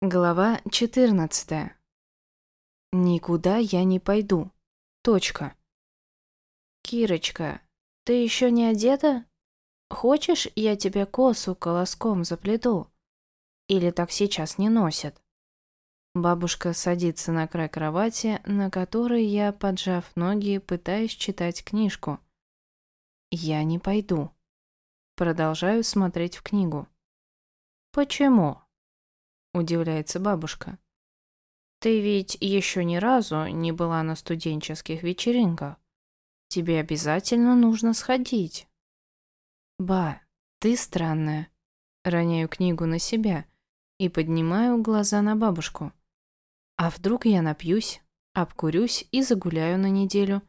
Глава 14. Никуда я не пойду. Точка. Кирочка, ты еще не одета? Хочешь, я тебе косу колоском заплету? Или так сейчас не носят? Бабушка садится на край кровати, на которой я, поджав ноги, пытаюсь читать книжку. Я не пойду. Продолжаю смотреть в книгу. Почему? Удивляется бабушка. Ты ведь еще ни разу не была на студенческих вечеринках. Тебе обязательно нужно сходить. Ба, ты странная. Роняю книгу на себя и поднимаю глаза на бабушку. А вдруг я напьюсь, обкурюсь и загуляю на неделю?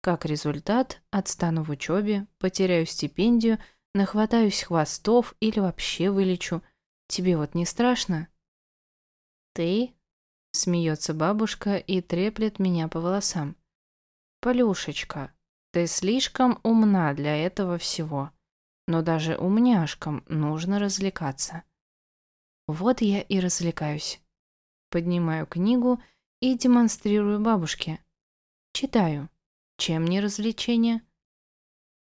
Как результат, отстану в учебе, потеряю стипендию, нахватаюсь хвостов или вообще вылечу. Тебе вот не страшно? «Ты?» — смеется бабушка и треплет меня по волосам. «Полюшечка, ты слишком умна для этого всего, но даже умняшкам нужно развлекаться». Вот я и развлекаюсь. Поднимаю книгу и демонстрирую бабушке. Читаю. Чем не развлечение?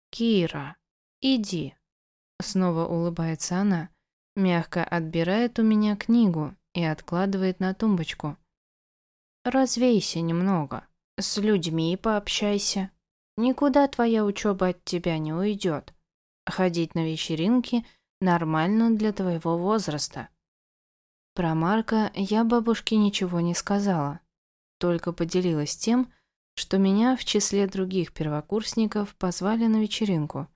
«Кира, иди», — снова улыбается она, мягко отбирает у меня книгу и откладывает на тумбочку. «Развейся немного, с людьми пообщайся. Никуда твоя учеба от тебя не уйдет. Ходить на вечеринки нормально для твоего возраста». Про Марка я бабушке ничего не сказала, только поделилась тем, что меня в числе других первокурсников позвали на вечеринку.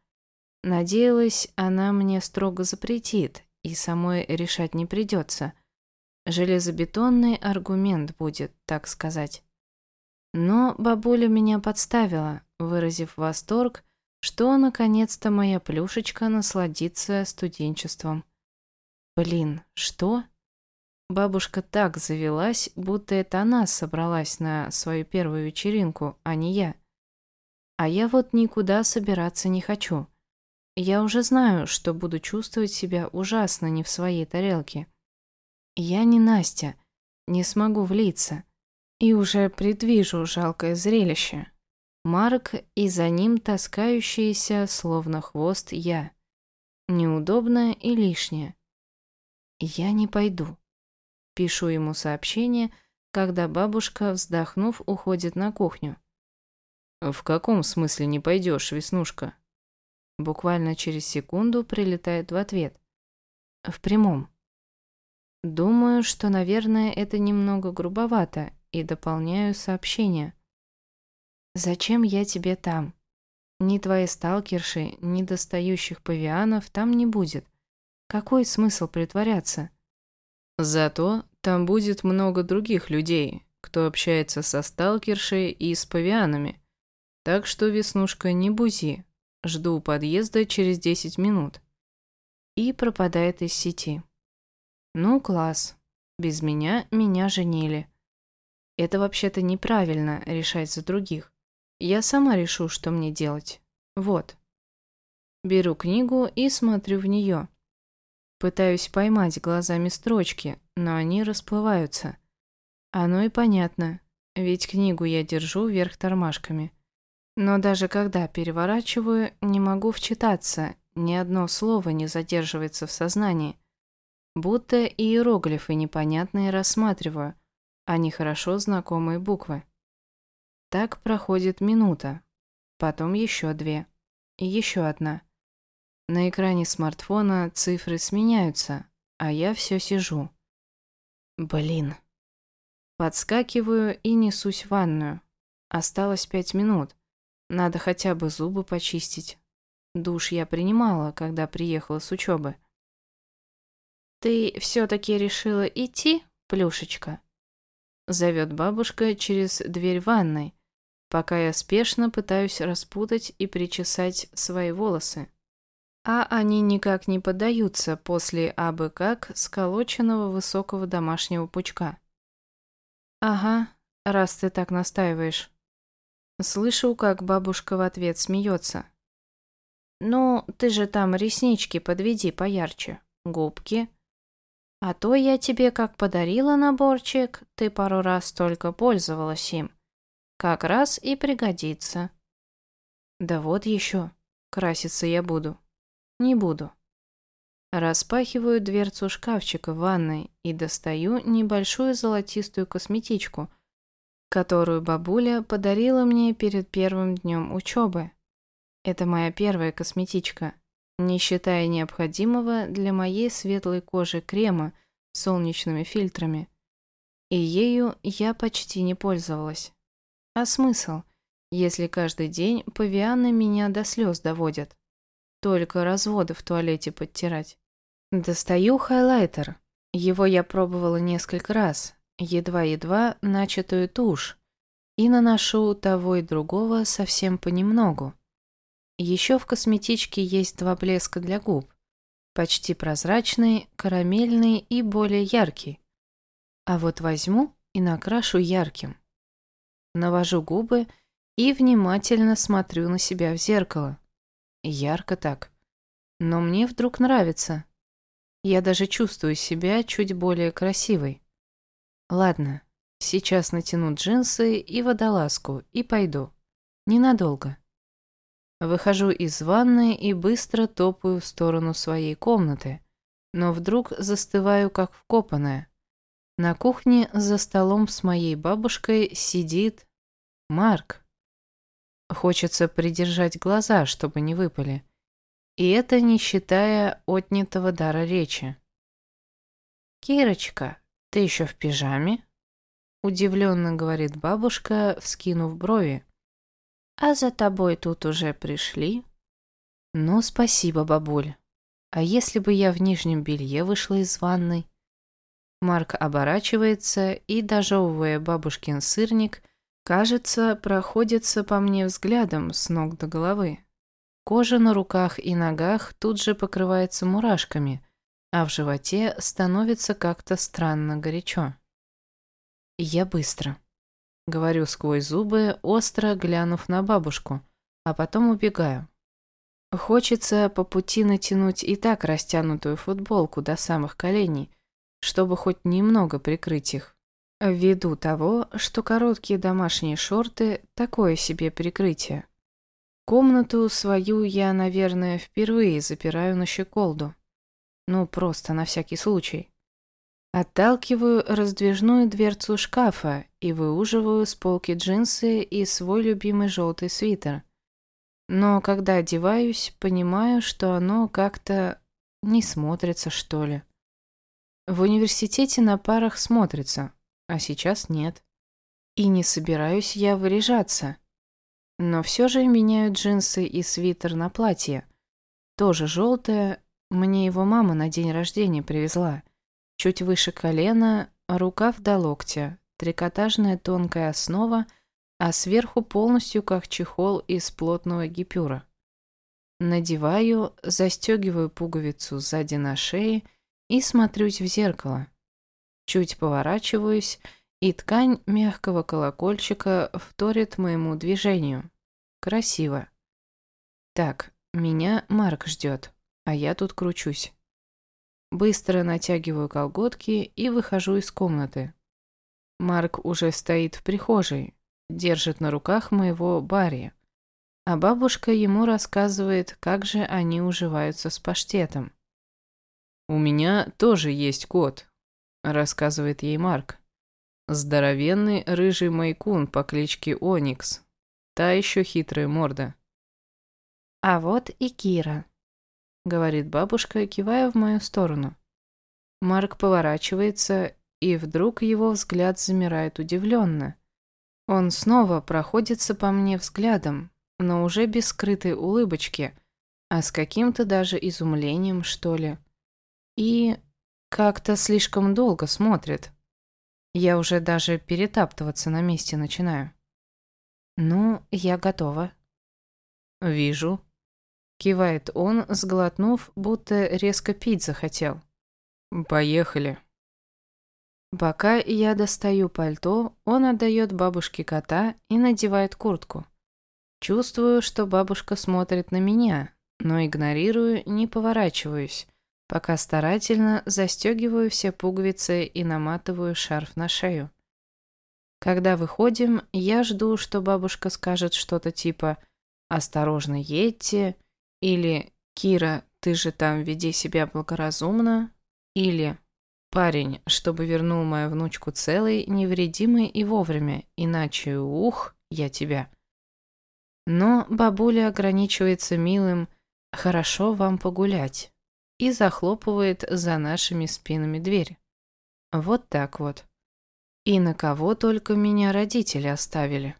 Надеялась, она мне строго запретит, и самой решать не придется, Железобетонный аргумент будет, так сказать. Но бабуля меня подставила, выразив восторг, что наконец-то моя плюшечка насладится студенчеством. Блин, что? Бабушка так завелась, будто это она собралась на свою первую вечеринку, а не я. А я вот никуда собираться не хочу. Я уже знаю, что буду чувствовать себя ужасно не в своей тарелке. Я не Настя, не смогу влиться. И уже предвижу жалкое зрелище. Марк и за ним таскающийся, словно хвост, я. Неудобное и лишнее. Я не пойду. Пишу ему сообщение, когда бабушка, вздохнув, уходит на кухню. «В каком смысле не пойдешь, Веснушка?» Буквально через секунду прилетает в ответ. В прямом. Думаю, что, наверное, это немного грубовато, и дополняю сообщение. «Зачем я тебе там? Ни твоей сталкерши, ни достающих павианов там не будет. Какой смысл притворяться?» «Зато там будет много других людей, кто общается со сталкершей и с павианами. Так что, Веснушка, не бузи. Жду подъезда через 10 минут». И пропадает из сети. Ну, класс. Без меня меня женили. Это вообще-то неправильно решать за других. Я сама решу, что мне делать. Вот. Беру книгу и смотрю в нее. Пытаюсь поймать глазами строчки, но они расплываются. Оно и понятно, ведь книгу я держу вверх тормашками. Но даже когда переворачиваю, не могу вчитаться, ни одно слово не задерживается в сознании. Будто иероглифы непонятные рассматриваю, а не хорошо знакомые буквы. Так проходит минута, потом еще две, и еще одна. На экране смартфона цифры сменяются, а я все сижу. Блин. Подскакиваю и несусь в ванную. Осталось пять минут. Надо хотя бы зубы почистить. Душ я принимала, когда приехала с учебы. «Ты все-таки решила идти, Плюшечка?» Зовет бабушка через дверь ванной, пока я спешно пытаюсь распутать и причесать свои волосы. А они никак не поддаются после абы как сколоченного высокого домашнего пучка. «Ага, раз ты так настаиваешь». Слышу, как бабушка в ответ смеется. «Ну, ты же там реснички подведи поярче, губки». А то я тебе как подарила наборчик, ты пару раз только пользовалась им. Как раз и пригодится. Да вот еще. Краситься я буду. Не буду. Распахиваю дверцу шкафчика в ванной и достаю небольшую золотистую косметичку, которую бабуля подарила мне перед первым днем учебы. Это моя первая косметичка, не считая необходимого для моей светлой кожи крема с солнечными фильтрами. И ею я почти не пользовалась. А смысл, если каждый день павианы меня до слез доводят? Только разводы в туалете подтирать. Достаю хайлайтер. Его я пробовала несколько раз, едва-едва начатую тушь, и наношу того и другого совсем понемногу. Еще в косметичке есть два блеска для губ. Почти прозрачный, карамельный и более яркий. А вот возьму и накрашу ярким. Навожу губы и внимательно смотрю на себя в зеркало. Ярко так. Но мне вдруг нравится. Я даже чувствую себя чуть более красивой. Ладно, сейчас натяну джинсы и водолазку и пойду. Ненадолго. Выхожу из ванны и быстро топаю в сторону своей комнаты, но вдруг застываю как вкопанная. На кухне за столом с моей бабушкой сидит Марк. Хочется придержать глаза, чтобы не выпали. И это не считая отнятого дара речи. «Кирочка, ты еще в пижаме?» Удивленно говорит бабушка, вскинув брови. «А за тобой тут уже пришли?» «Ну, спасибо, бабуль. А если бы я в нижнем белье вышла из ванной?» Марк оборачивается и, дожевывая бабушкин сырник, кажется, проходится по мне взглядом с ног до головы. Кожа на руках и ногах тут же покрывается мурашками, а в животе становится как-то странно горячо. Я быстро. Говорю сквозь зубы, остро глянув на бабушку, а потом убегаю. Хочется по пути натянуть и так растянутую футболку до самых коленей, чтобы хоть немного прикрыть их. Ввиду того, что короткие домашние шорты – такое себе прикрытие. Комнату свою я, наверное, впервые запираю на щеколду. Ну, просто на всякий случай. Отталкиваю раздвижную дверцу шкафа и выуживаю с полки джинсы и свой любимый желтый свитер. Но когда одеваюсь, понимаю, что оно как-то не смотрится, что ли. В университете на парах смотрится, а сейчас нет. И не собираюсь я выряжаться. Но все же меняю джинсы и свитер на платье. Тоже желтое, мне его мама на день рождения привезла. Чуть выше колена, рукав до локтя, трикотажная тонкая основа, а сверху полностью как чехол из плотного гипюра. Надеваю, застегиваю пуговицу сзади на шее и смотрюсь в зеркало. Чуть поворачиваюсь и ткань мягкого колокольчика вторит моему движению. Красиво. Так, меня Марк ждет, а я тут кручусь. Быстро натягиваю колготки и выхожу из комнаты. Марк уже стоит в прихожей, держит на руках моего Барри, а бабушка ему рассказывает, как же они уживаются с паштетом. «У меня тоже есть кот», — рассказывает ей Марк. Здоровенный рыжий майкун по кличке Оникс. Та еще хитрая морда. «А вот и Кира», — говорит бабушка, кивая в мою сторону. Марк поворачивается, и вдруг его взгляд замирает удивленно. Он снова проходится по мне взглядом, но уже без скрытой улыбочки, а с каким-то даже изумлением, что ли. И как-то слишком долго смотрит. Я уже даже перетаптываться на месте начинаю. Ну, я готова. Вижу. Кивает он, сглотнув, будто резко пить захотел. Поехали. Пока я достаю пальто, он отдает бабушке кота и надевает куртку. Чувствую, что бабушка смотрит на меня, но игнорирую, не поворачиваюсь, пока старательно застегиваю все пуговицы и наматываю шарф на шею. Когда выходим, я жду, что бабушка скажет что-то типа «Осторожно едьте» или «Кира, ты же там веди себя благоразумно» или «Парень, чтобы вернул мою внучку целой, невредимой и вовремя, иначе ух, я тебя». Но бабуля ограничивается милым «Хорошо вам погулять» и захлопывает за нашими спинами дверь. Вот так вот. И на кого только меня родители оставили.